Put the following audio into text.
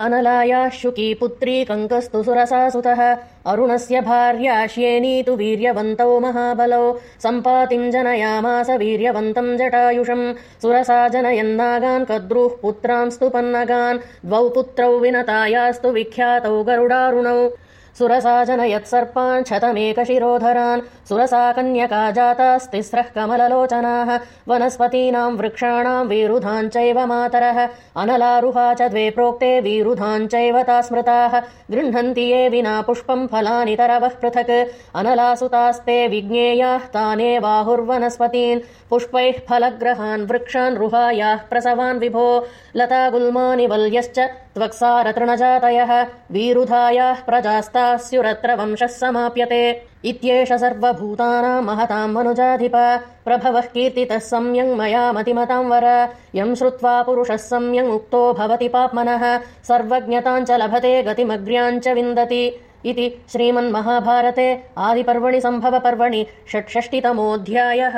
अनलायाः शुकी पुत्री कङ्कस्तु सुरसा सुतः अरुणस्य भार्याश्येनी तु वीर्यवन्तौ महाबलौ। सम्पातिम् जनयामास वीर्यवन्तम् जटायुषम्। सुरसा जनयन्नागान् कद्रुः पुत्रांस्तु पन्नगान्। द्वौ पुत्रौ विनतायास्तु विख्यातौ गरुडारुणौ सुरसा जनयत्सर्पान् शतमेकशिरोधरान् सुरसा कन्यका जातास्तिस्रः कमललोचनाः वनस्पतीनाम् वृक्षाणाम् वीरुधाञ्चैव मातरः अनलारुहा च द्वे प्रोक्ते वीरुधाञ्चैव ता स्मृताः गृह्णन्ति ये विना पुष्पम् फलानि तरवः पृथक् अनलासुतास्ते विज्ञेयाः ताने बाहुर्वनस्पतीन् पुष्पैः फलग्रहान् वृक्षान् रुहायाः प्रसवान् विभो लता गुल्मानि वल्यश्च त्वक्सारतृणजातयः वीरुधायाः प्रजास्तास्युरत्र वंशः समाप्यते। इत्येष सर्वभूतानाम् महताम् मनुजाधिप। प्रभवः कीर्तितः सम्यङ् मया मतिमताम् वर। यम् श्रुत्वा पुरुषः सम्यङ् उक्तो भवति पाप्मनः। सर्वज्ञताम् च लभते गतिमग्र्याम् च विन्दति। इति श्रीमन्महाभारते आदिपर्वणि सम्भवपर्वणि षट्षष्टितमोऽध्यायः